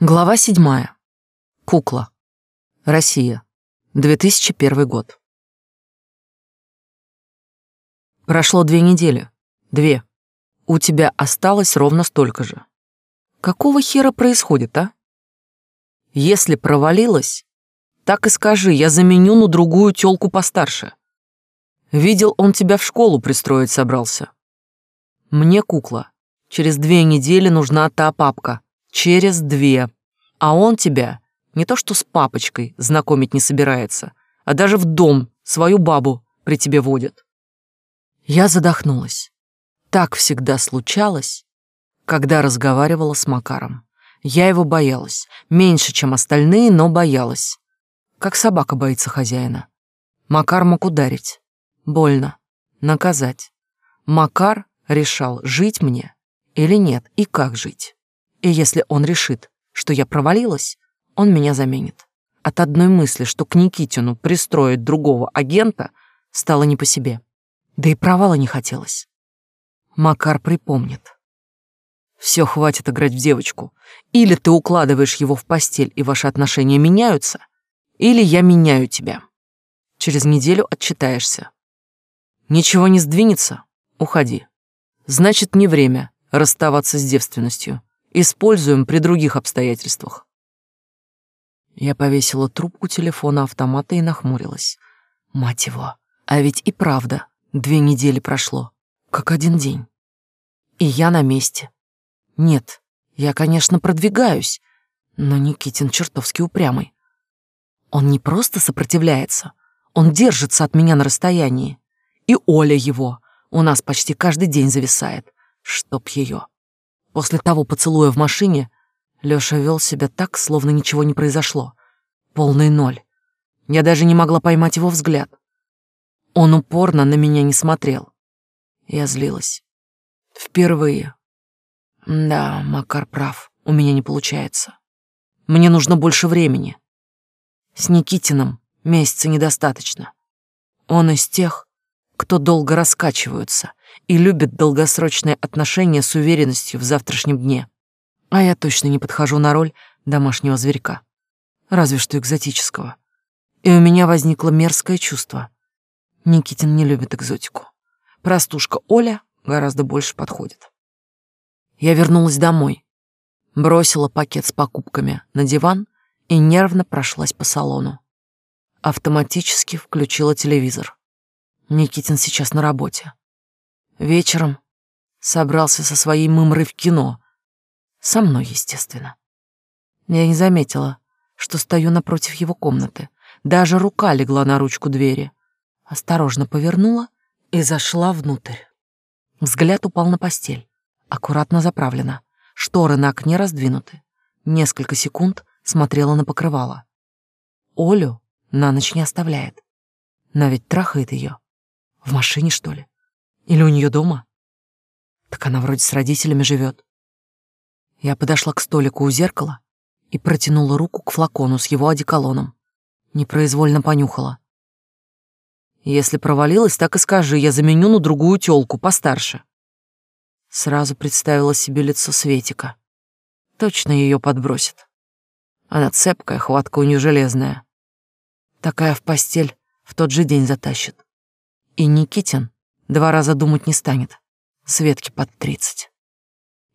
Глава седьмая. Кукла. Россия. 2001 год. Прошло две недели. Две. У тебя осталось ровно столько же. Какого хера происходит, а? Если провалилась, так и скажи, я заменю на другую тёлку постарше. Видел, он тебя в школу пристроить собрался. Мне кукла. Через две недели нужна та папка, через две. А он тебя не то что с папочкой знакомить не собирается, а даже в дом свою бабу при тебе водит. Я задохнулась. Так всегда случалось, когда разговаривала с Макаром. Я его боялась, меньше, чем остальные, но боялась. Как собака боится хозяина. Макар мог ударить. Больно. Наказать. Макар решал, жить мне или нет, и как жить. И если он решит, что я провалилась, он меня заменит. От одной мысли, что к Никитину пристроить другого агента, стало не по себе. Да и провала не хотелось. Макар припомнит. Все, хватит играть в девочку. Или ты укладываешь его в постель, и ваши отношения меняются, или я меняю тебя. Через неделю отчитаешься. Ничего не сдвинется — уходи. Значит, не время расставаться с девственностью. Используем при других обстоятельствах. Я повесила трубку телефона автомата и нахмурилась. Мать его, а ведь и правда, две недели прошло, как один день. И я на месте. Нет, я, конечно, продвигаюсь, но Никитин чертовски упрямый. Он не просто сопротивляется, он держится от меня на расстоянии. И Оля его у нас почти каждый день зависает, чтоб ее. После того поцелуя в машине Лёша вел себя так, словно ничего не произошло. Полный ноль. Я даже не могла поймать его взгляд. Он упорно на меня не смотрел. Я злилась. Впервые. Да, Макар прав, у меня не получается. Мне нужно больше времени. С Никитином месяца недостаточно. Он из тех, кто долго раскачиваются, и любит долгосрочные отношения с уверенностью в завтрашнем дне. А я точно не подхожу на роль домашнего зверька. Разве что экзотического. И у меня возникло мерзкое чувство. Никитин не любит экзотику. Простушка Оля гораздо больше подходит. Я вернулась домой, бросила пакет с покупками на диван и нервно прошлась по салону. Автоматически включила телевизор. Никитин сейчас на работе. Вечером собрался со своей мымрой в кино. Со мной, естественно. Я не заметила, что стою напротив его комнаты. Даже рука легла на ручку двери. Осторожно повернула и зашла внутрь. Взгляд упал на постель. Аккуратно заправлена. Шторы на окне раздвинуты. Несколько секунд смотрела на покрывало. Олю на ночь не оставляет. Но ведь трахает ее. В машине, что ли? Или у нее дома? Так она вроде с родителями живет. Я подошла к столику у зеркала и протянула руку к флакону с его одеколоном. Непроизвольно понюхала. Если провалилась, так и скажи, я заменю на другую тёлку, постарше. Сразу представила себе лицо Светика. Точно ее подбросит. Она цепкая, хватка у нее железная. Такая в постель в тот же день затащит. И Никитин Два раза думать не станет. Светке под тридцать.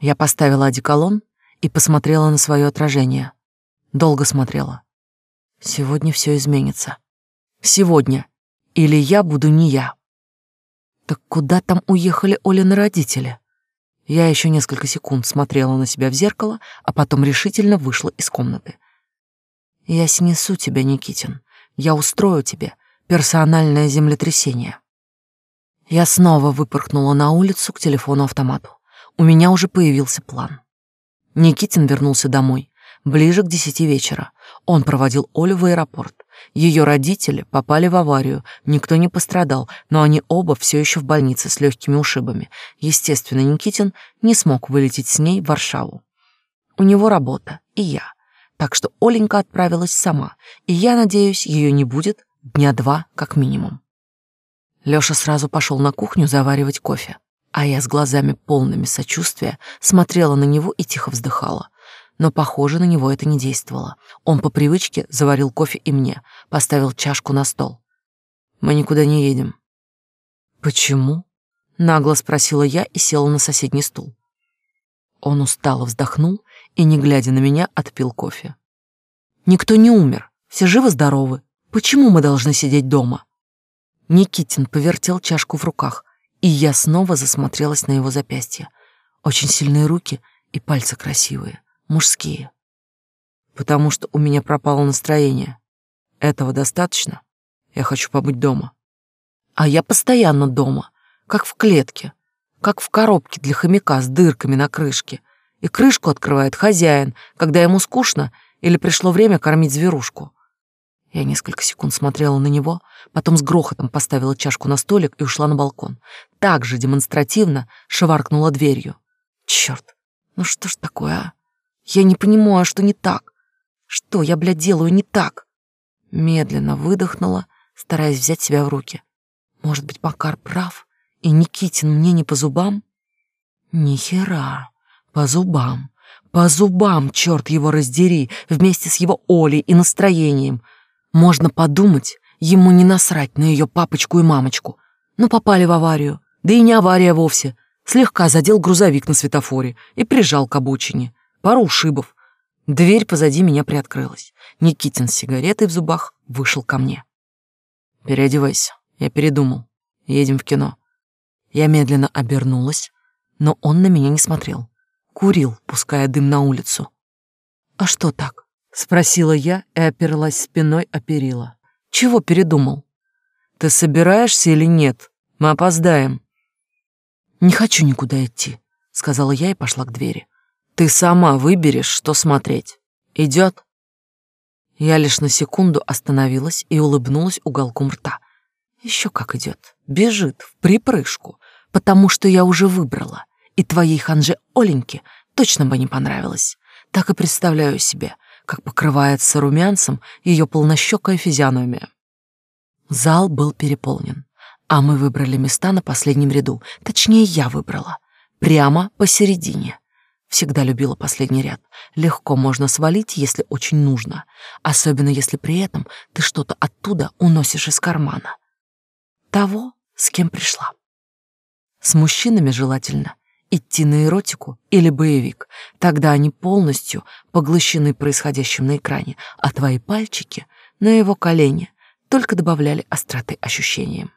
Я поставила одеколон и посмотрела на свое отражение. Долго смотрела. Сегодня все изменится. Сегодня. Или я буду не я. Так куда там уехали Олины родители? Я еще несколько секунд смотрела на себя в зеркало, а потом решительно вышла из комнаты. Я снесу тебя, Никитин. Я устрою тебе персональное землетрясение. Я снова выпорхнула на улицу к телефону-автомату. У меня уже появился план. Никитин вернулся домой, ближе к десяти вечера. Он проводил Олю в аэропорт. Ее родители попали в аварию, никто не пострадал, но они оба все еще в больнице с легкими ушибами. Естественно, Никитин не смог вылететь с ней в Варшаву. У него работа, и я. Так что Оленька отправилась сама, и я надеюсь, ее не будет дня два как минимум. Лёша сразу пошел на кухню заваривать кофе, а я с глазами полными сочувствия смотрела на него и тихо вздыхала. но, похоже, на него это не действовало. Он по привычке заварил кофе и мне, поставил чашку на стол. «Мы никуда не едем». «Почему?» — нагло спросила я и села на соседний стул. Он устало вздохнул и, не глядя на меня, отпил кофе. «Никто не умер, все живы-здоровы. Почему мы должны сидеть дома?» Никитин повертел чашку в руках, и я снова засмотрелась на его запястье. Очень сильные руки и пальцы красивые мужские. Потому что у меня пропало настроение. Этого достаточно? Я хочу побыть дома. А я постоянно дома, как в клетке, как в коробке для хомяка с дырками на крышке. И крышку открывает хозяин, когда ему скучно или пришло время кормить зверушку. Я несколько секунд смотрела на него, потом с грохотом поставила чашку на столик и ушла на балкон. Так же демонстративно шеваркнула дверью. Черт, ну что ж такое, а? Я не понимаю, что не так. Что я, блядь, делаю не так? Медленно выдохнула, стараясь взять себя в руки. Может быть, Макар прав, и Никитин мне не по зубам? Ни хера, по зубам. По зубам, черт его раздери, вместе с его Олей и настроением. Можно подумать, ему не насрать на ее папочку и мамочку. Но попали в аварию. Да и не авария вовсе. Слегка задел грузовик на светофоре и прижал к обочине пару ушибов. Дверь позади меня приоткрылась. Никитин с сигаретой в зубах вышел ко мне. «Переодевайся, я передумал. Едем в кино». Я медленно обернулась, но он на меня не смотрел. Курил, пуская дым на улицу. «А что так?» — спросила я и оперлась спиной о перила. «Чего передумал?» «Ты собираешься или нет? Мы опоздаем». «Не хочу никуда идти», — сказала я и пошла к двери. Ты сама выберешь, что смотреть. Идет? Я лишь на секунду остановилась и улыбнулась уголком рта. Еще как идет. Бежит в припрыжку, потому что я уже выбрала. И твоей ханже Оленьке точно бы не понравилось. Так и представляю себе, как покрывается румянцем ее полнощекая физиономия. Зал был переполнен, а мы выбрали места на последнем ряду. Точнее, я выбрала. Прямо посередине. Всегда любила последний ряд. Легко можно свалить, если очень нужно, особенно если при этом ты что-то оттуда уносишь из кармана. Того, с кем пришла. С мужчинами желательно идти на эротику или боевик. Тогда они полностью поглощены происходящим на экране, а твои пальчики на его колени только добавляли остроты ощущениям.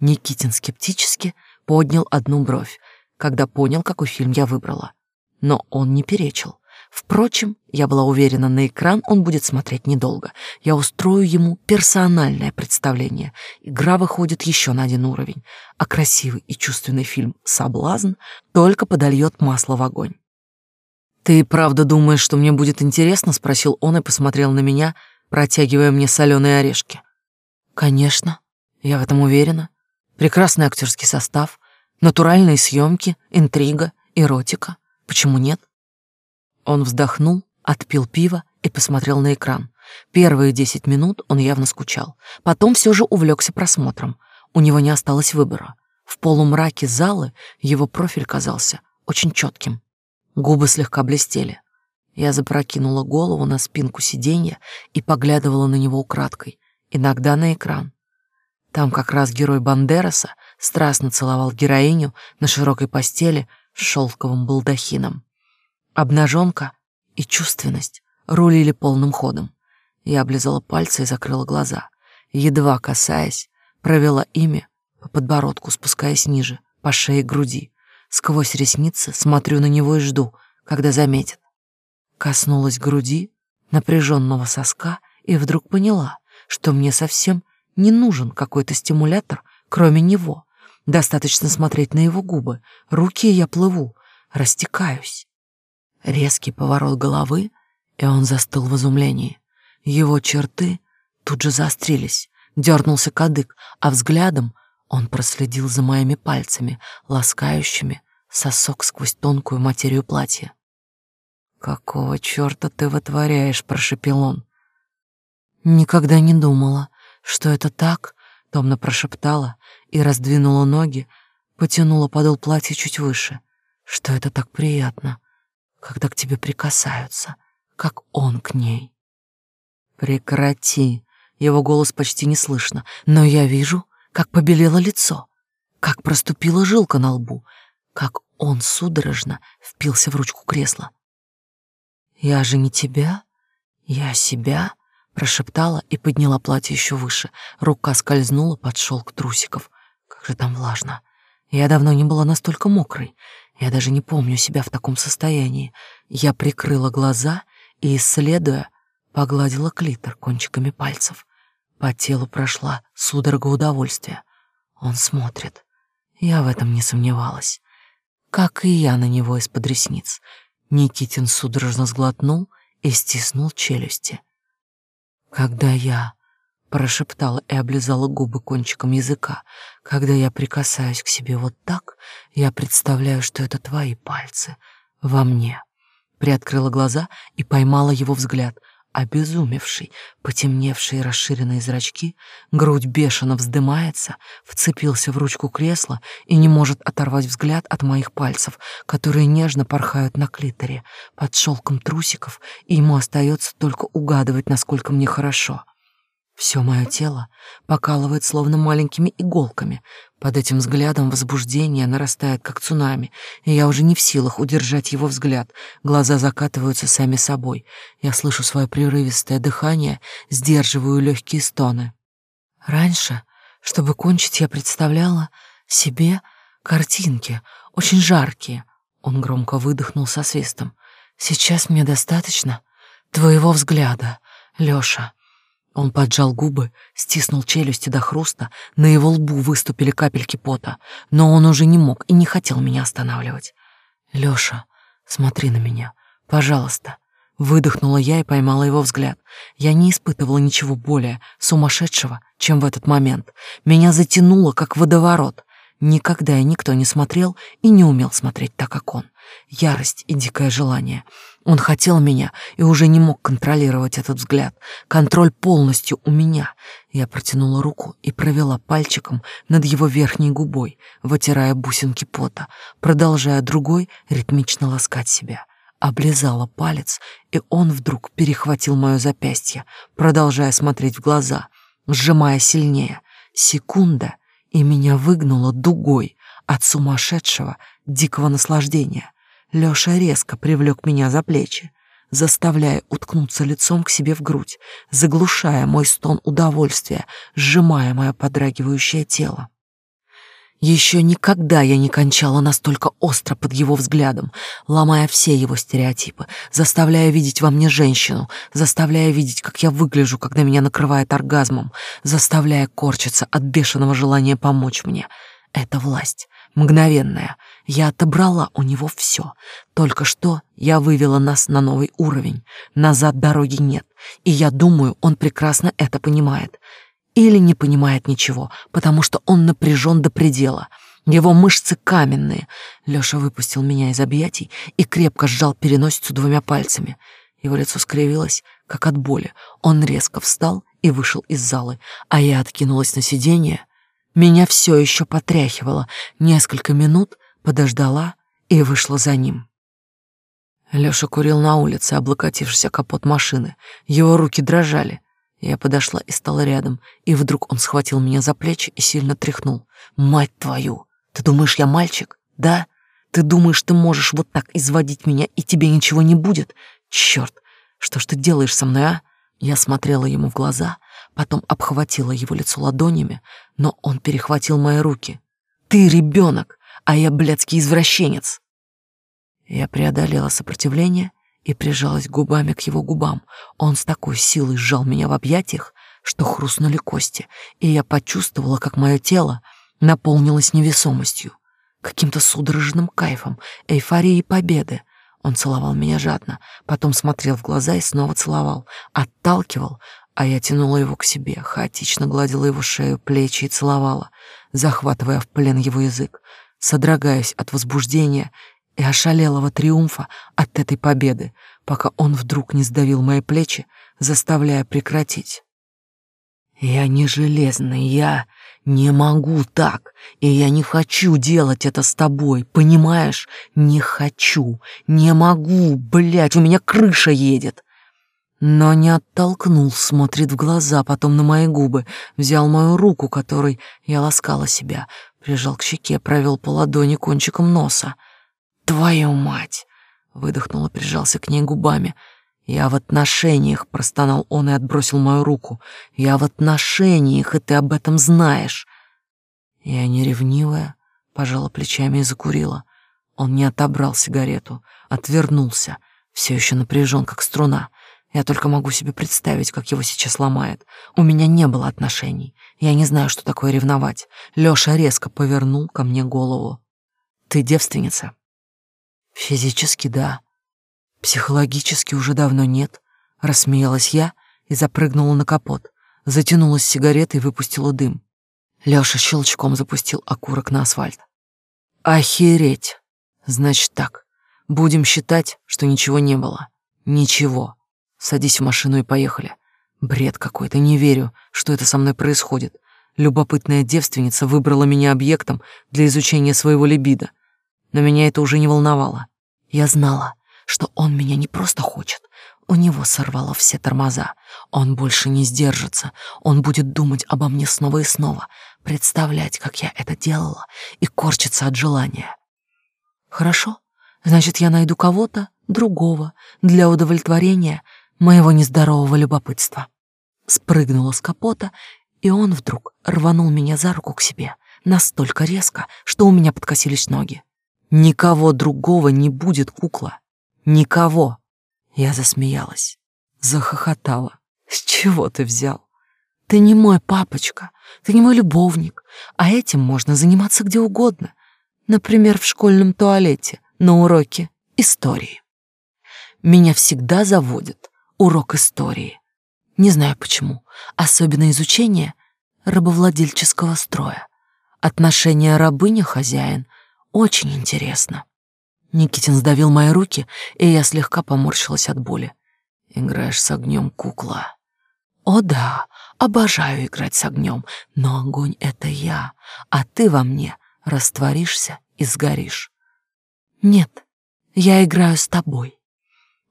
Никитин скептически поднял одну бровь, когда понял, какой фильм я выбрала но он не перечил. Впрочем, я была уверена, на экран он будет смотреть недолго. Я устрою ему персональное представление. Игра выходит еще на один уровень, а красивый и чувственный фильм «Соблазн» только подольет масло в огонь. «Ты правда думаешь, что мне будет интересно?» — спросил он и посмотрел на меня, протягивая мне соленые орешки. «Конечно, я в этом уверена. Прекрасный актерский состав, натуральные съемки, интрига, эротика. Почему нет? Он вздохнул, отпил пиво и посмотрел на экран. Первые десять минут он явно скучал. Потом все же увлекся просмотром. У него не осталось выбора. В полумраке залы его профиль казался очень четким. Губы слегка блестели. Я запрокинула голову на спинку сиденья и поглядывала на него украдкой, иногда на экран. Там как раз герой Бандераса страстно целовал героиню на широкой постели с шелковым балдахином. Обнаженка и чувственность рулили полным ходом. Я облизала пальцы и закрыла глаза. Едва касаясь, провела ими по подбородку, спускаясь ниже, по шее груди. Сквозь ресницы смотрю на него и жду, когда заметит. Коснулась груди, напряженного соска, и вдруг поняла, что мне совсем не нужен какой-то стимулятор, кроме него. Достаточно смотреть на его губы. Руки я плыву, растекаюсь. Резкий поворот головы, и он застыл в изумлении. Его черты тут же заострились, дернулся кадык, а взглядом он проследил за моими пальцами, ласкающими сосок сквозь тонкую материю платья. «Какого черта ты вытворяешь?» — прошепел он. «Никогда не думала, что это так», — томно прошептала, и раздвинула ноги, потянула подол платья чуть выше. Что это так приятно? Когда к тебе прикасаются, как он к ней. Прекрати. Его голос почти не слышно, но я вижу, как побелело лицо, как проступила жилка на лбу, как он судорожно впился в ручку кресла. «Я же не тебя, я себя», — прошептала и подняла платье еще выше. Рука скользнула под шелк трусиков. Как же там влажно. Я давно не была настолько мокрой. Я даже не помню себя в таком состоянии. Я прикрыла глаза и, исследуя, погладила клитор кончиками пальцев. По телу прошла судорога удовольствия. Он смотрит. Я в этом не сомневалась. Как и я на него из-под ресниц. Никитин судорожно сглотнул и стиснул челюсти. Когда я прошептала и облизала губы кончиком языка. Когда я прикасаюсь к себе вот так, я представляю, что это твои пальцы во мне. Приоткрыла глаза и поймала его взгляд, обезумевший, потемневшие расширенные зрачки, грудь бешено вздымается, вцепился в ручку кресла и не может оторвать взгляд от моих пальцев, которые нежно порхают на клиторе, под шелком трусиков, и ему остается только угадывать, насколько мне хорошо. Все мое тело покалывает словно маленькими иголками. Под этим взглядом возбуждение нарастает, как цунами, и я уже не в силах удержать его взгляд. Глаза закатываются сами собой. Я слышу свое прерывистое дыхание, сдерживаю легкие стоны. Раньше, чтобы кончить, я представляла себе картинки, очень жаркие. Он громко выдохнул со свистом. Сейчас мне достаточно твоего взгляда, Лёша. Он поджал губы, стиснул челюсти до хруста, на его лбу выступили капельки пота, но он уже не мог и не хотел меня останавливать. «Лёша, смотри на меня, пожалуйста». Выдохнула я и поймала его взгляд. Я не испытывала ничего более сумасшедшего, чем в этот момент. Меня затянуло, как водоворот. Никогда и никто не смотрел и не умел смотреть так, как он. Ярость и дикое желание — он хотел меня и уже не мог контролировать этот взгляд. Контроль полностью у меня. Я протянула руку и провела пальчиком над его верхней губой, вытирая бусинки пота, продолжая другой ритмично ласкать себя. Облизала палец, и он вдруг перехватил мое запястье, продолжая смотреть в глаза, сжимая сильнее. Секунда, и меня выгнуло дугой от сумасшедшего, дикого наслаждения. Лёша резко привлёк меня за плечи, заставляя уткнуться лицом к себе в грудь, заглушая мой стон удовольствия, сжимая мое подрагивающее тело. Еще никогда я не кончала настолько остро под его взглядом, ломая все его стереотипы, заставляя видеть во мне женщину, заставляя видеть, как я выгляжу, когда меня накрывает оргазмом, заставляя корчиться от бешеного желания помочь мне. Это власть, мгновенная, я отобрала у него все. Только что я вывела нас на новый уровень. Назад дороги нет. И я думаю, он прекрасно это понимает. Или не понимает ничего, потому что он напряжен до предела. Его мышцы каменные. Лёша выпустил меня из объятий и крепко сжал переносицу двумя пальцами. Его лицо скривилось, как от боли. Он резко встал и вышел из залы, а я откинулась на сиденье. Меня все еще потряхивало. Несколько минут — подождала и вышла за ним. Лёша курил на улице, облокотившись капот машины. Его руки дрожали. Я подошла и стала рядом, и вдруг он схватил меня за плечи и сильно тряхнул. «Мать твою! Ты думаешь, я мальчик? Да? Ты думаешь, ты можешь вот так изводить меня, и тебе ничего не будет? Чёрт! Что ж ты делаешь со мной, а?» Я смотрела ему в глаза, потом обхватила его лицо ладонями, но он перехватил мои руки. «Ты ребенок! а я блядский извращенец. Я преодолела сопротивление и прижалась губами к его губам. Он с такой силой сжал меня в объятиях, что хрустнули кости, и я почувствовала, как мое тело наполнилось невесомостью, каким-то судорожным кайфом, эйфорией победы. Он целовал меня жадно, потом смотрел в глаза и снова целовал, отталкивал, а я тянула его к себе, хаотично гладила его шею, плечи и целовала, захватывая в плен его язык содрогаясь от возбуждения и ошалелого триумфа от этой победы, пока он вдруг не сдавил мои плечи, заставляя прекратить. «Я не железный, я Не могу так, и я не хочу делать это с тобой, понимаешь? Не хочу, не могу, блядь, у меня крыша едет. Но не оттолкнул, смотрит в глаза, потом на мои губы, взял мою руку, которой я ласкала себя, прижал к щеке, провел по ладони кончиком носа. «Твою мать!» — выдохнул и прижался к ней губами — «Я в отношениях», — простонал он и отбросил мою руку. «Я в отношениях, и ты об этом знаешь». Я не ревнивая, пожала плечами и закурила. Он не отобрал сигарету, отвернулся, все еще напряжен, как струна. Я только могу себе представить, как его сейчас ломает. У меня не было отношений. Я не знаю, что такое ревновать. Лёша резко повернул ко мне голову. «Ты девственница?» «Физически, да», Психологически уже давно нет, рассмеялась я и запрыгнула на капот, затянулась сигаретой и выпустила дым. Лёша щелчком запустил окурок на асфальт. Охереть. Значит так. Будем считать, что ничего не было. Ничего. Садись в машину и поехали. Бред какой-то, не верю, что это со мной происходит. Любопытная девственница выбрала меня объектом для изучения своего либидо. Но меня это уже не волновало. Я знала, что он меня не просто хочет, у него сорвало все тормоза. Он больше не сдержится. Он будет думать обо мне снова и снова, представлять, как я это делала, и корчиться от желания. Хорошо, значит, я найду кого-то другого для удовлетворения моего нездорового любопытства. Спрыгнула с капота, и он вдруг рванул меня за руку к себе настолько резко, что у меня подкосились ноги. Никого другого не будет, кукла. Никого. Я засмеялась, захохотала. С чего ты взял? Ты не мой папочка, ты не мой любовник, а этим можно заниматься где угодно. Например, в школьном туалете, на уроке истории. Меня всегда заводит урок истории. Не знаю почему, особенно изучение рабовладельческого строя. Отношения рабыня-хозяин очень интересно. Никитин сдавил мои руки, и я слегка поморщилась от боли. «Играешь с огнем, кукла». «О да, обожаю играть с огнем, но огонь — это я, а ты во мне растворишься и сгоришь». «Нет, я играю с тобой».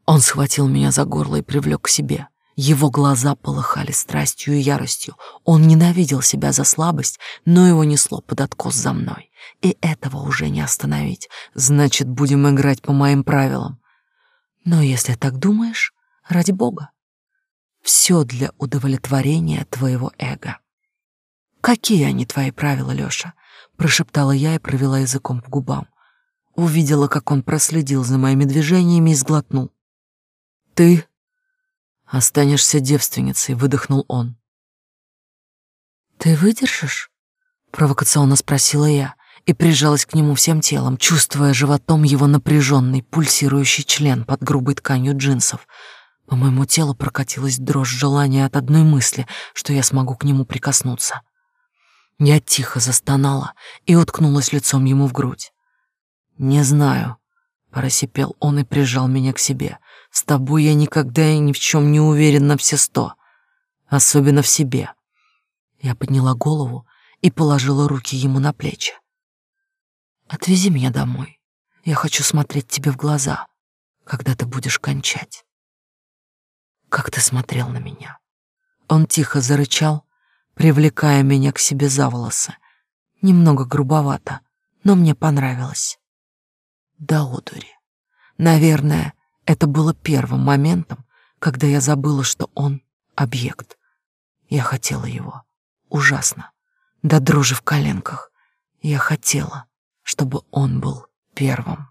Он схватил меня за горло и привлек к себе. Его глаза полыхали страстью и яростью. Он ненавидел себя за слабость, но его несло под откос за мной. И этого уже не остановить. Значит, будем играть по моим правилам. Но если так думаешь, ради бога. Все для удовлетворения твоего эго. Какие они твои правила, Лёша? Прошептала я и провела языком по губам. Увидела, как он проследил за моими движениями и сглотнул. Ты останешься девственницей, выдохнул он. Ты выдержишь? Провокационно спросила я и прижалась к нему всем телом, чувствуя животом его напряженный, пульсирующий член под грубой тканью джинсов. По моему телу прокатилась дрожь желания от одной мысли, что я смогу к нему прикоснуться. Я тихо застонала и уткнулась лицом ему в грудь. «Не знаю», — просипел он и прижал меня к себе. «С тобой я никогда и ни в чем не уверен на все сто, особенно в себе». Я подняла голову и положила руки ему на плечи. Отвези меня домой. Я хочу смотреть тебе в глаза, когда ты будешь кончать. Как ты смотрел на меня. Он тихо зарычал, привлекая меня к себе за волосы. Немного грубовато, но мне понравилось. Да одури. Наверное, это было первым моментом, когда я забыла, что он — объект. Я хотела его. Ужасно. До дрожи в коленках. Я хотела чтобы он был первым.